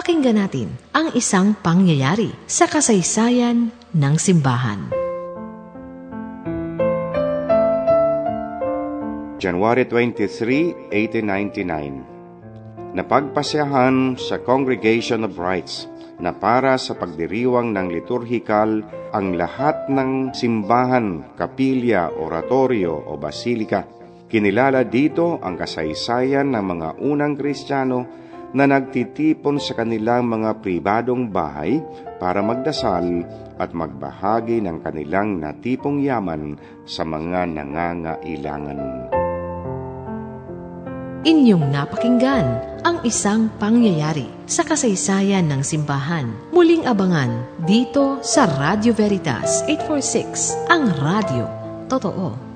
Pakinggan natin ang isang pangyayari sa kasaysayan ng simbahan. January 23, 1899 Napagpasyahan sa Congregation of Rights na para sa pagdiriwang ng liturhikal ang lahat ng simbahan, kapilya, oratorio o basilika. Kinilala dito ang kasaysayan ng mga unang Kristiyano na nagtitipon sa kanilang mga pribadong bahay para magdasal at magbahagi ng kanilang natipong yaman sa mga nangangailangan. Inyong napakinggan ang isang pangyayari sa kasaysayan ng simbahan. Muling abangan dito sa Radio Veritas 846, ang radio. Totoo.